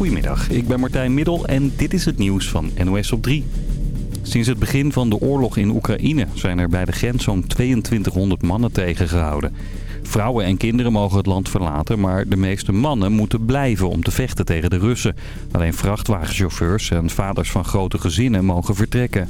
Goedemiddag, ik ben Martijn Middel en dit is het nieuws van NOS op 3. Sinds het begin van de oorlog in Oekraïne zijn er bij de grens zo'n 2200 mannen tegengehouden. Vrouwen en kinderen mogen het land verlaten, maar de meeste mannen moeten blijven om te vechten tegen de Russen. Alleen vrachtwagenchauffeurs en vaders van grote gezinnen mogen vertrekken.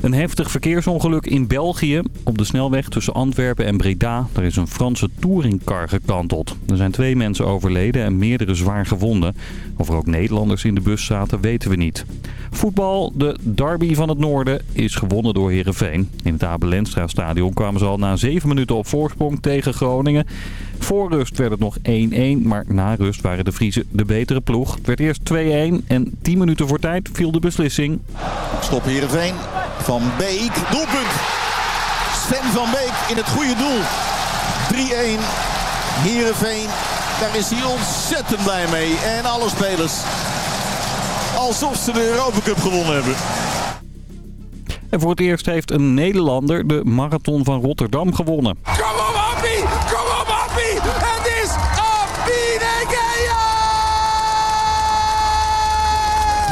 Een heftig verkeersongeluk in België. Op de snelweg tussen Antwerpen en Breda. Daar is een Franse touringcar gekanteld. Er zijn twee mensen overleden en meerdere zwaar gewonden. Of er ook Nederlanders in de bus zaten, weten we niet. Voetbal, de derby van het noorden, is gewonnen door Heerenveen. In het Abelenstra stadion kwamen ze al na zeven minuten op voorsprong tegen Groningen. Voor rust werd het nog 1-1, maar na rust waren de Vriezen de betere ploeg. Het werd eerst 2-1 en 10 minuten voor tijd viel de beslissing. Stop Heerenveen. Van Beek. Doelpunt. Sven van Beek in het goede doel. 3-1. Heerenveen. Daar is hij ontzettend blij mee. En alle spelers. Alsof ze de Europa Cup gewonnen hebben. En voor het eerst heeft een Nederlander de marathon van Rotterdam gewonnen. Kom op, Appie! Kom op, Appie! Het is Appie de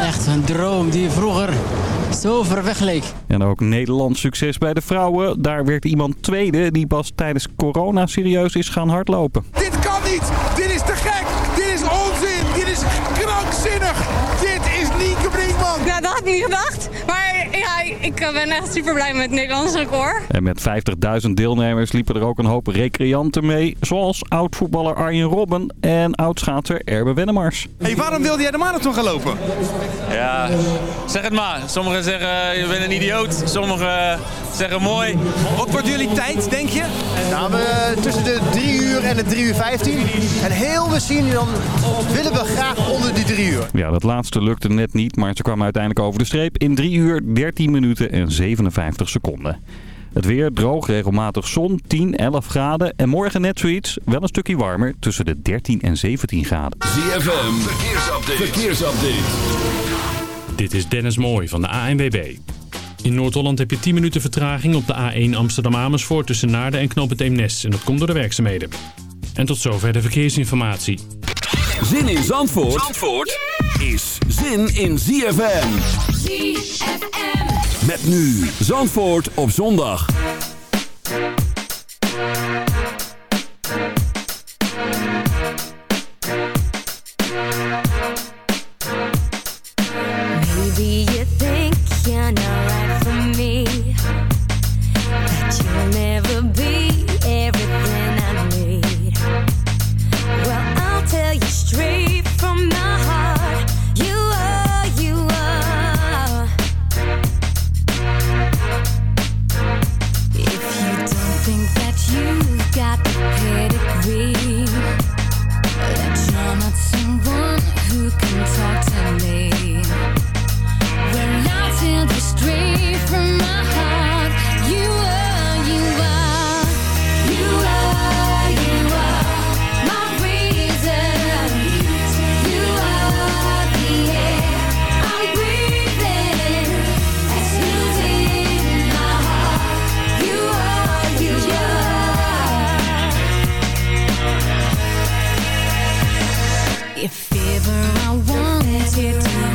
Echt een droom die vroeger zo ver weg leek. En ook Nederlands succes bij de vrouwen. Daar werd iemand tweede die pas tijdens corona serieus is gaan hardlopen. Dit kan niet! Dit is te gek! Dit is onzin! Dit is krankzinnig! Dit is Nienke Brinkman! Ja, dat had ik niet gedacht. Maar ja, ik ben echt super blij met het Nederlands record. En met 50.000 deelnemers liepen er ook een hoop recreanten mee. Zoals oud-voetballer Arjen Robben en oud-schaatser Erbe Wennemars. Hey, waarom wilde jij de marathon gaan lopen? Ja, zeg het maar. Sommigen zeggen je bent een idioot, sommigen zeggen mooi. Wat wordt jullie tijd, denk je? Nou, we, tussen de 3 uur en de 3 uur 15. En heel misschien dan willen we graag onder die 3 uur. Ja, dat laatste lukte net niet, maar ze kwamen uiteindelijk over de streep in 3 uur, 13 minuten en 57 seconden. Het weer droog, regelmatig zon, 10, 11 graden. En morgen net zoiets, wel een stukje warmer, tussen de 13 en 17 graden. ZFM, verkeersupdate. verkeersupdate. Dit is Dennis Mooij van de ANWB. In Noord-Holland heb je 10 minuten vertraging op de A1 Amsterdam-Amersfoort tussen Naarden en Knoop het Eemnes. En dat komt door de werkzaamheden. En tot zover de verkeersinformatie. Zin in Zandvoort, Zandvoort is zin in ZFM. ZFM. Met nu Zandvoort op zondag. If ever I wanted to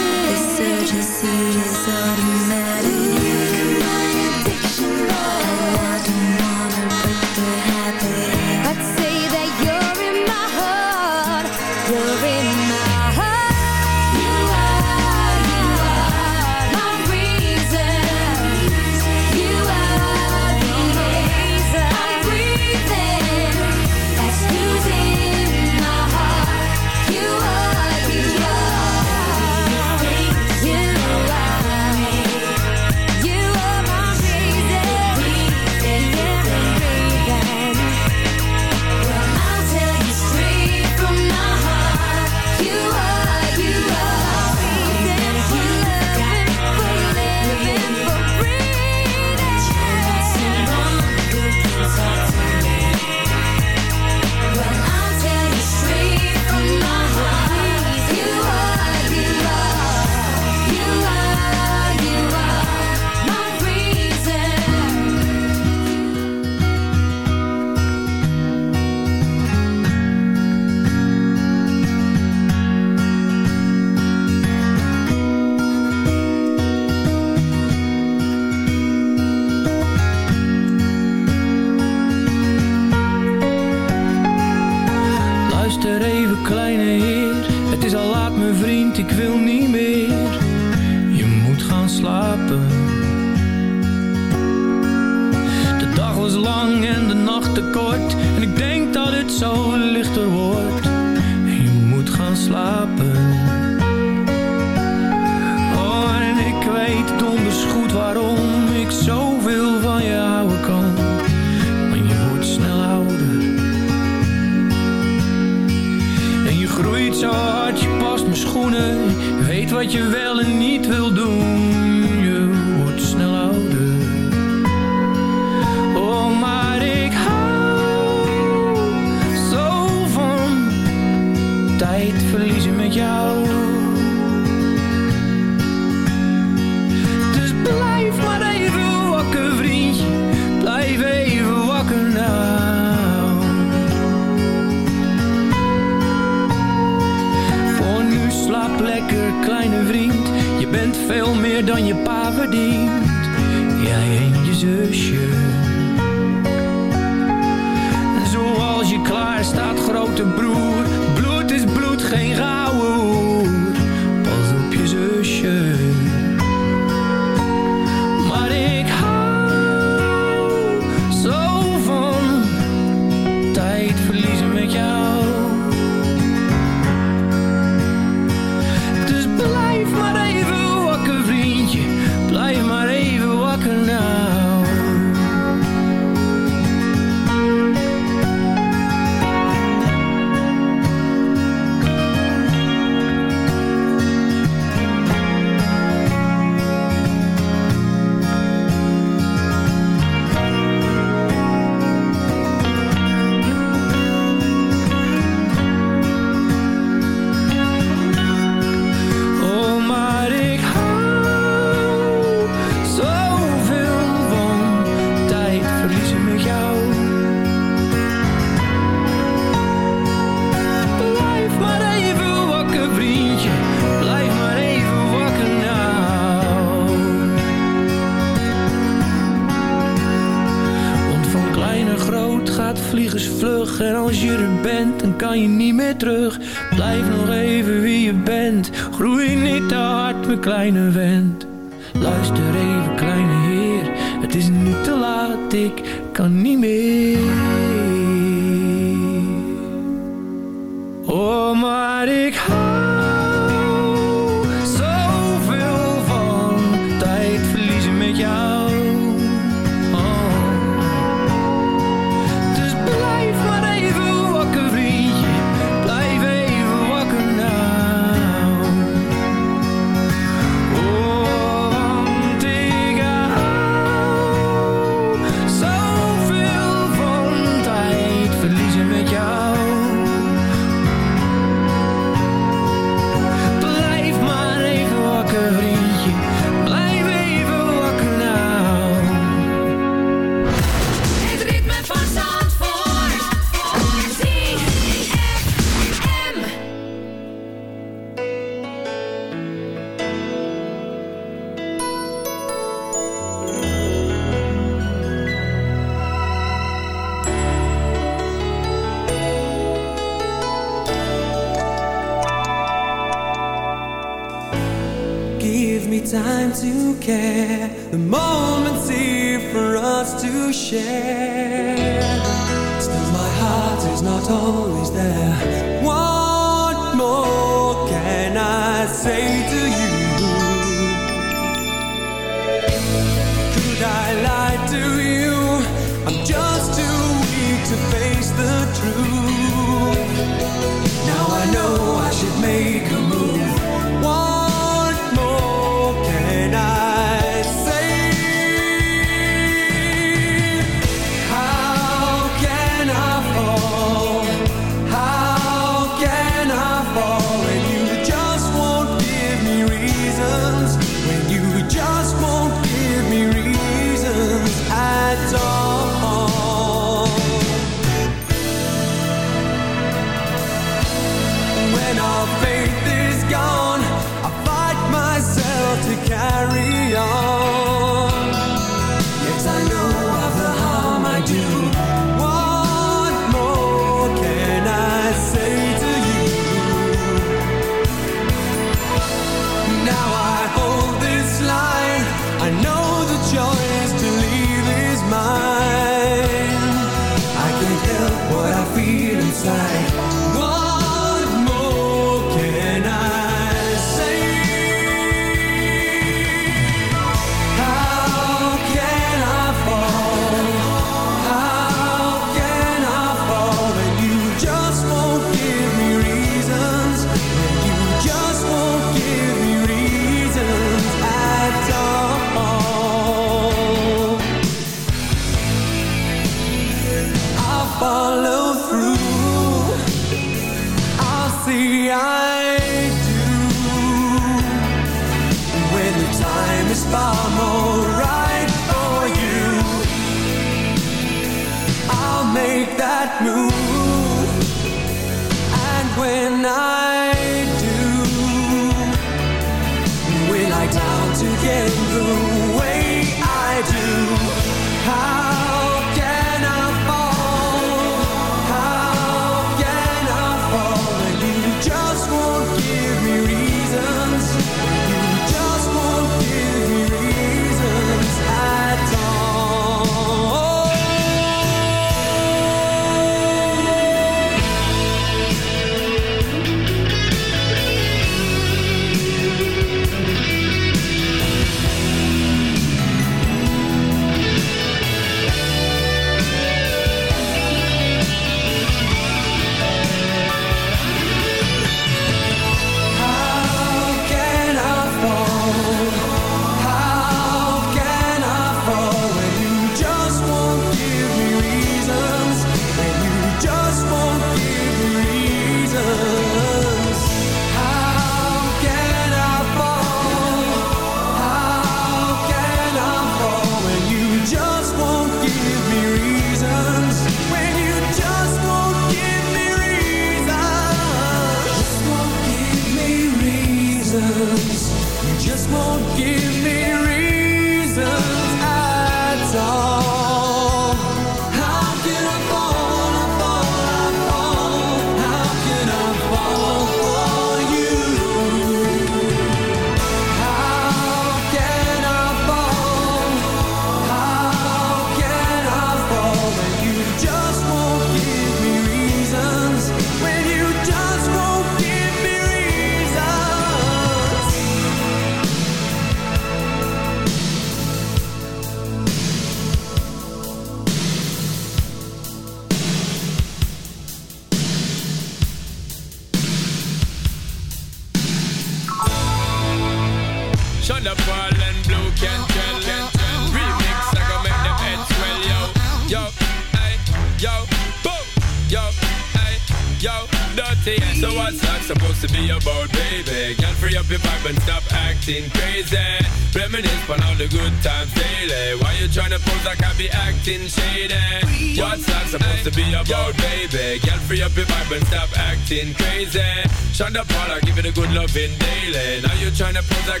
I give it a good loving daily. Now you're trying to pull that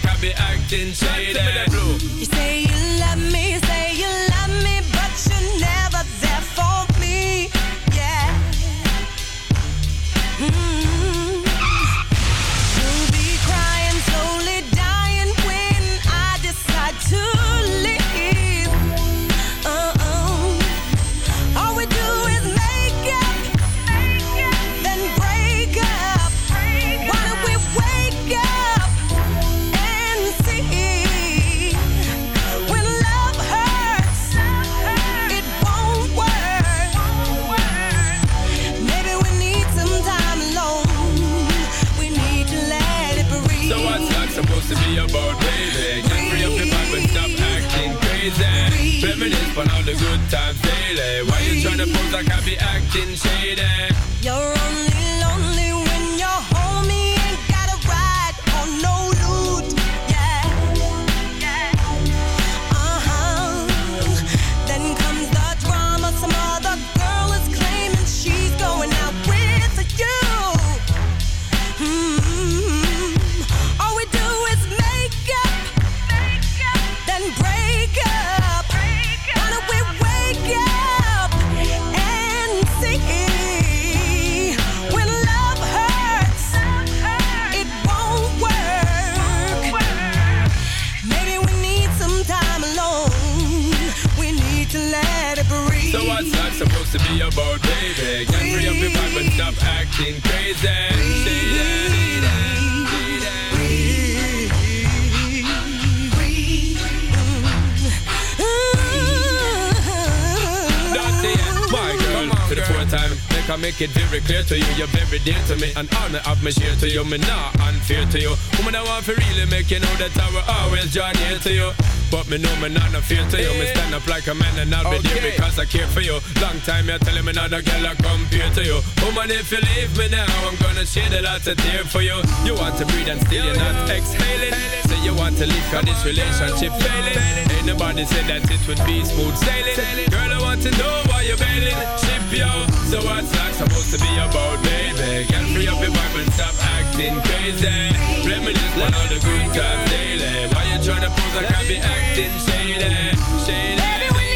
very dear to me An honor of me share to you, me not unfair to you. Woman, I want to really make you know that I will always draw near to you. But me know me not no fear to you. Me eh. stand up like a man and I'll be okay. there because I care for you. Long time you're telling me not a girl I compare to you. Woman, if you leave me now, I'm gonna shed a lot of tears for you. You want to breathe and still you're not exhaling. Say you want to leave cause this relationship failing. Ain't nobody said that it would be smooth sailing. Girl, I want to know why you're bailing. Ship, yo, so what's life supposed to be about, baby? baby. Girl, free up your vibe and stop acting crazy. Reminisce on all the good times daily. Why you tryna pose I can't be acting shady, shady?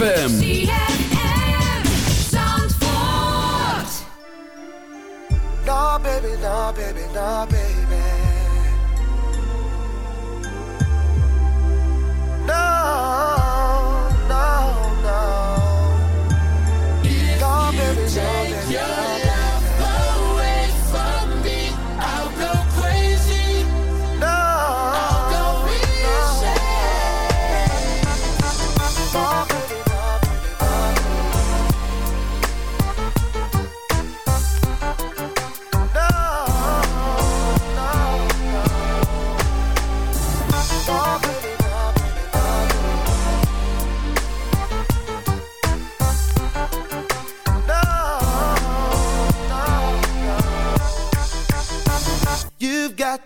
ZFM. Nah, baby, nah, baby, nah, baby.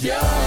Yeah.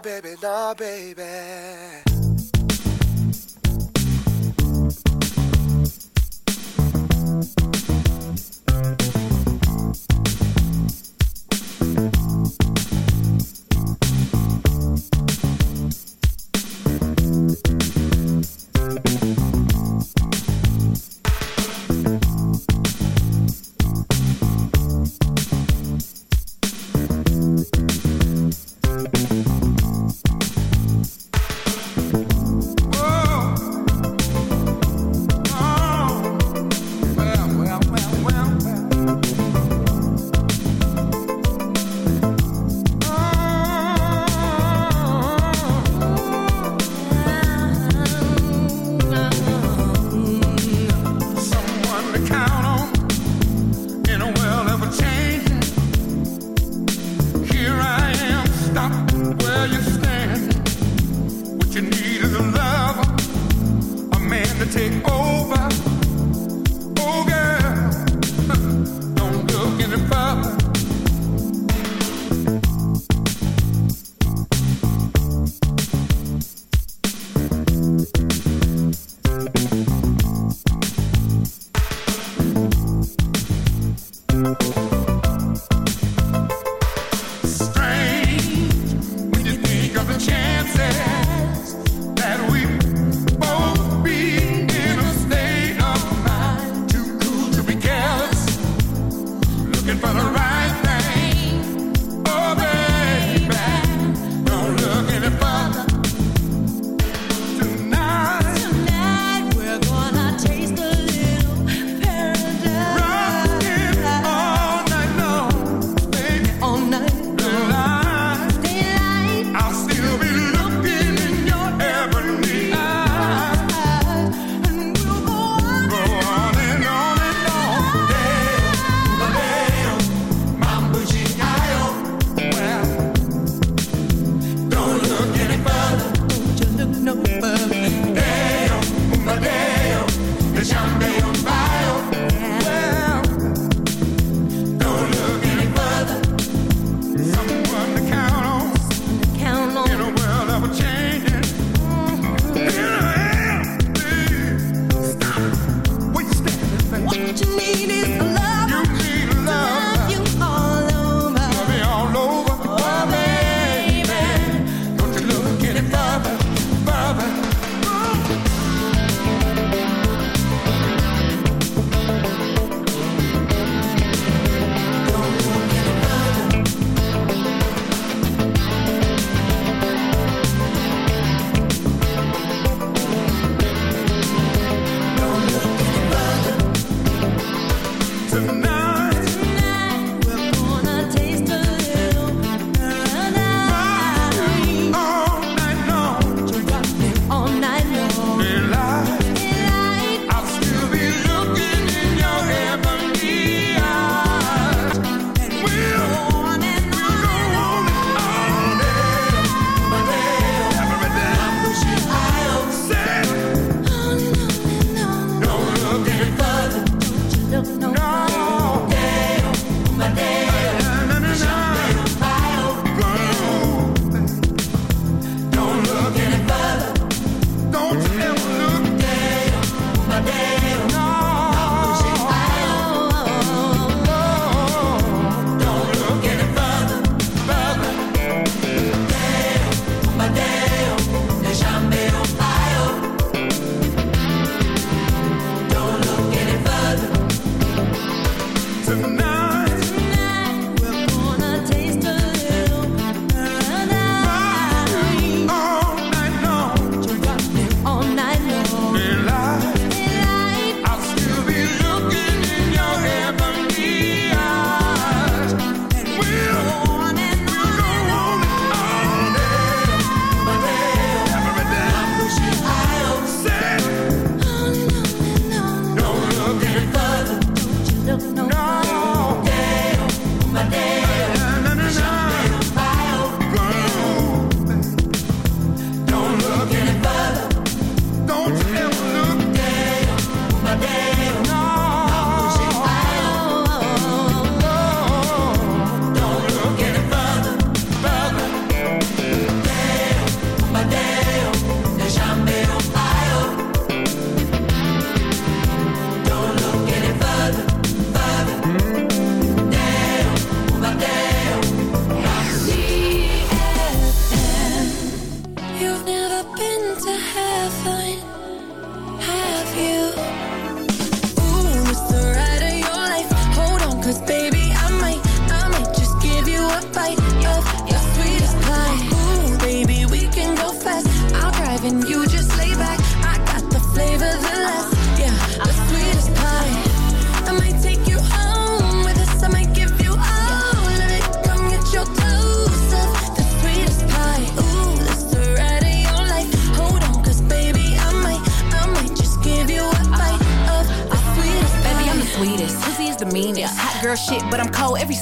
Baby, no, baby, take over.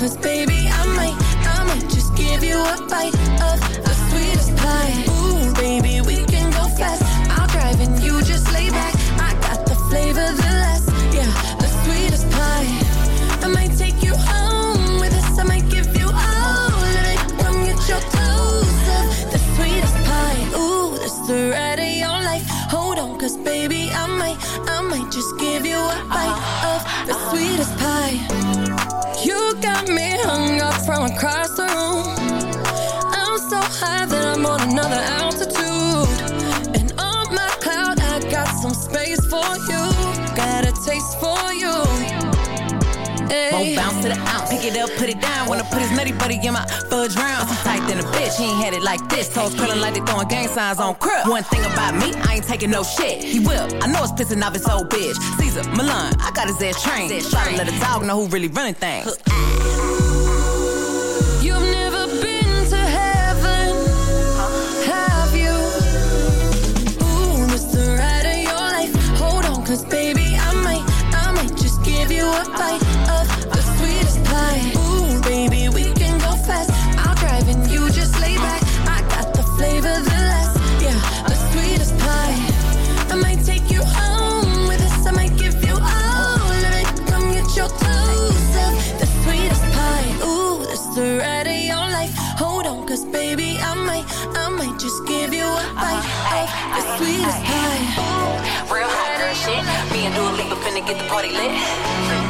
cause baby, I might, I might just give you a bite of the sweetest pie. Ooh, baby, we Won't bounce to the ounce. Pick it up, put it down. Wanna put his nutty buddy in my fudge round. I'm tight than a bitch. He ain't had it like this. Toes curling like they throwing gang signs on crib. One thing about me, I ain't taking no shit. He will. I know it's pissing off his old bitch. Caesar, Milan, I got his ass trained. Try to let a dog know who really running things. You've never been to heaven, have you? Ooh, the ride of your life. Hold on, cause baby, I might, I might just give you a bite get the party lit.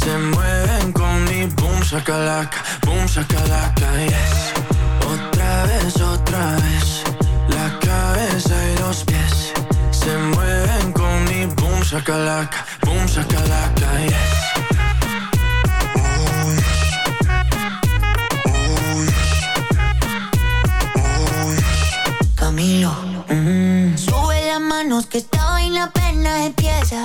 Se mueven con mi boom shakalaka Boom shakalaka, yes Otra vez, otra vez La cabeza y los pies Se mueven con mi boom shakalaka Boom shakalaka, yes Camilo. Sube las manos que esta vaina apenas empieza.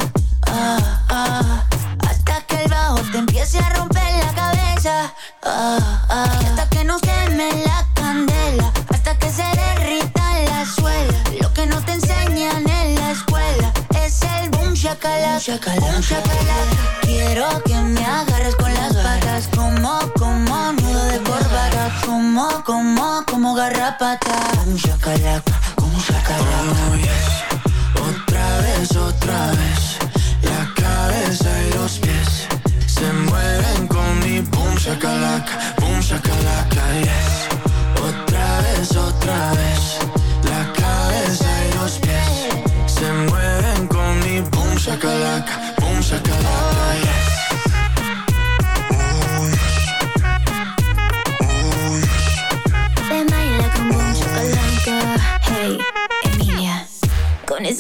Boom shakalaka. Quiero que me agarres con las patas. Como, como nudo de corbata. Como, como, como garrapata.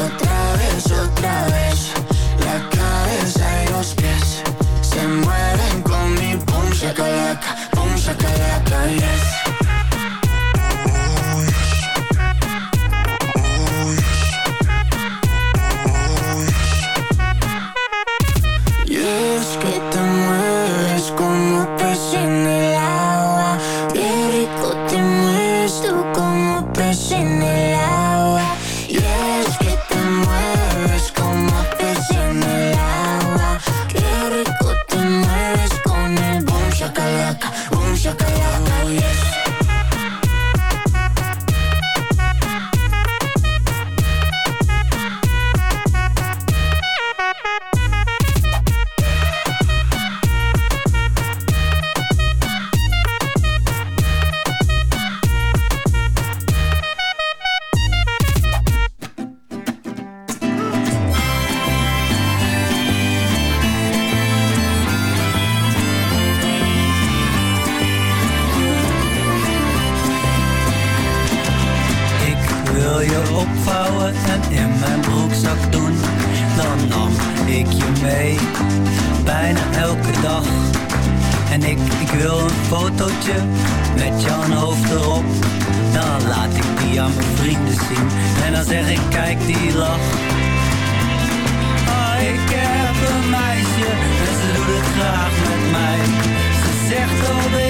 Otra vez, otra vez La cabeza y los pies wil een fotootje met jouw hoofd erop. Dan laat ik die aan mijn vrienden zien. En dan zeg ik, kijk die lach. Oh, ik heb een meisje en ze doet het graag met mij. Ze zegt, oh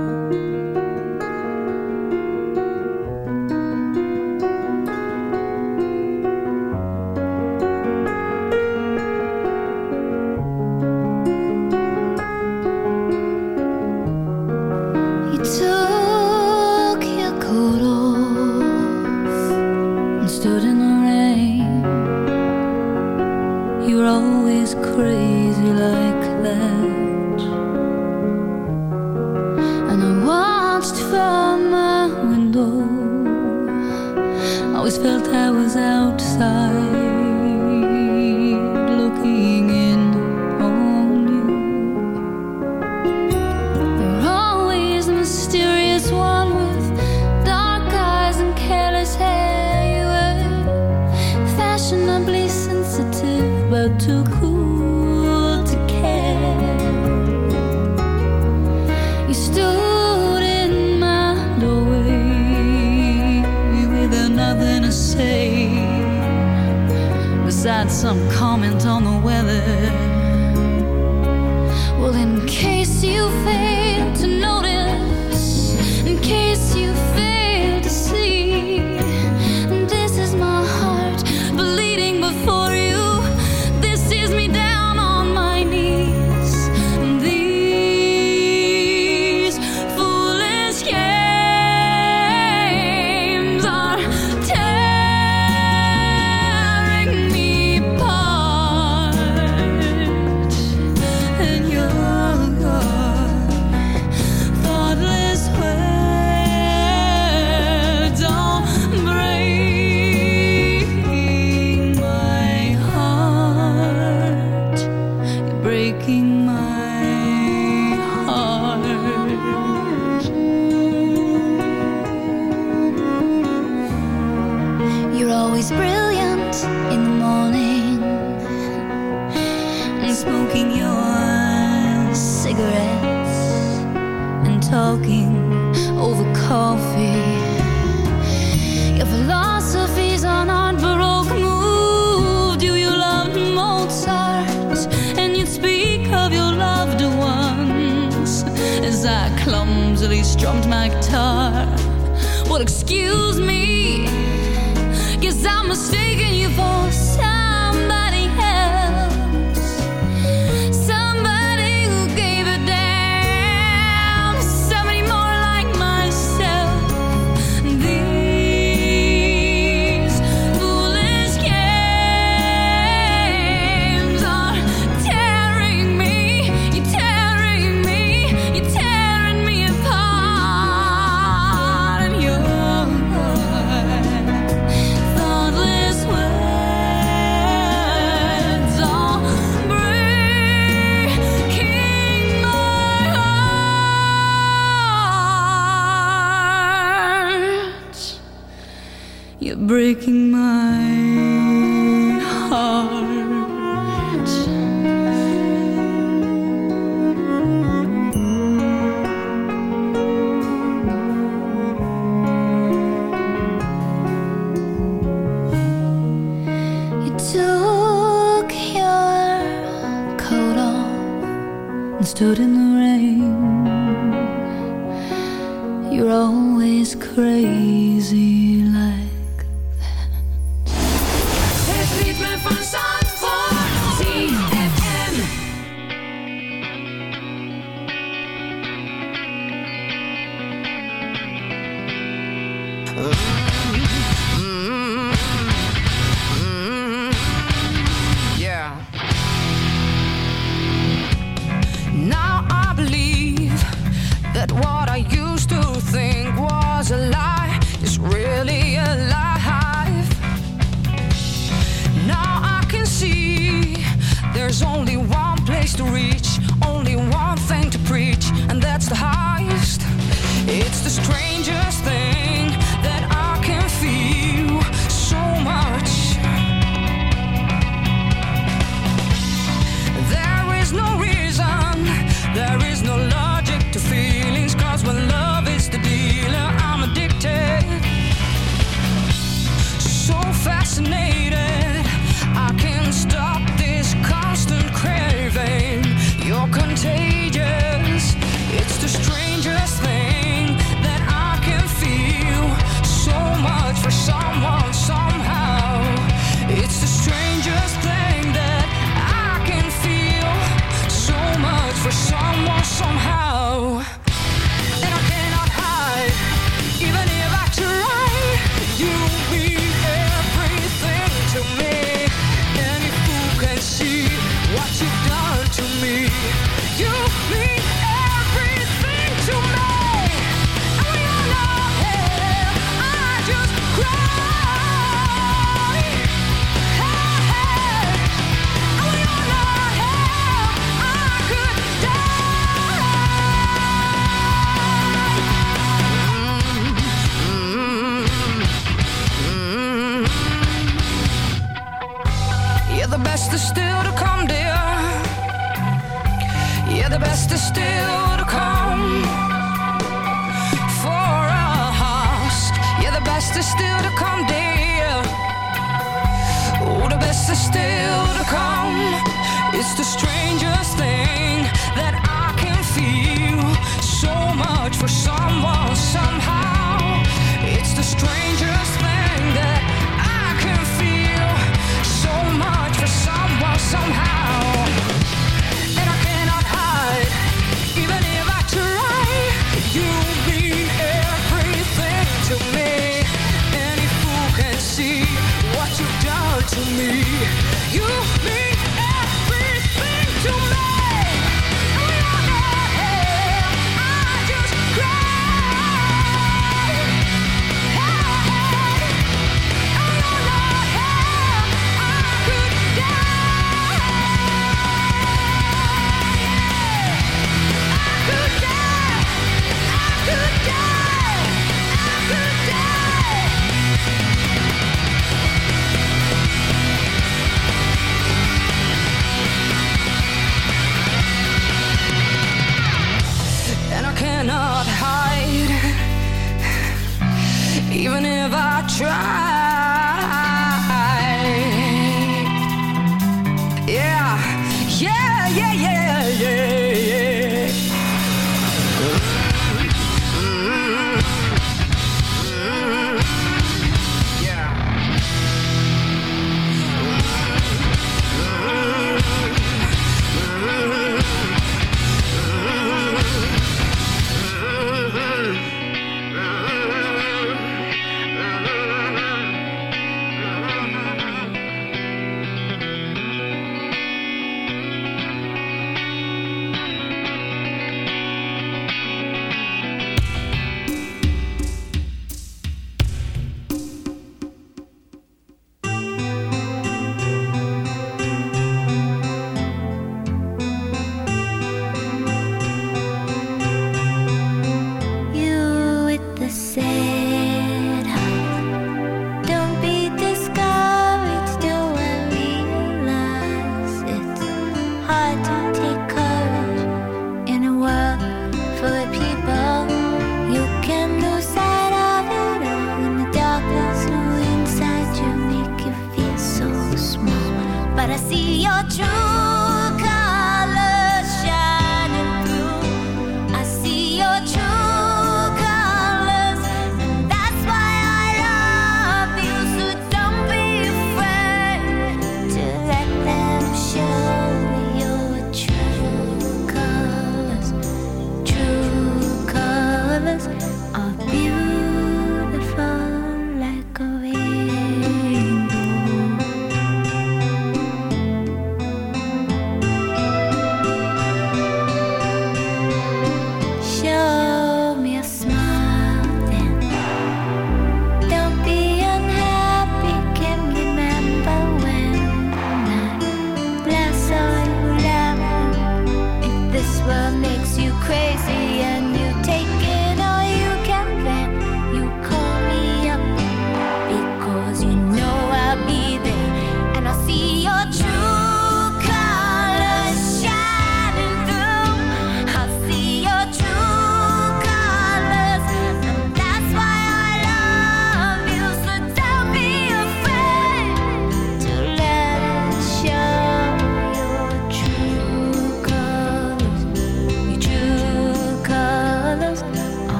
always brilliant in the morning and smoking your cigarettes and talking over coffee. Your philosophy's on art baroque moved you. You loved Mozart and you speak of your loved ones as I clumsily strummed my guitar. What excuse? breaking my heart. You took your coat off and stood in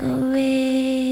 away.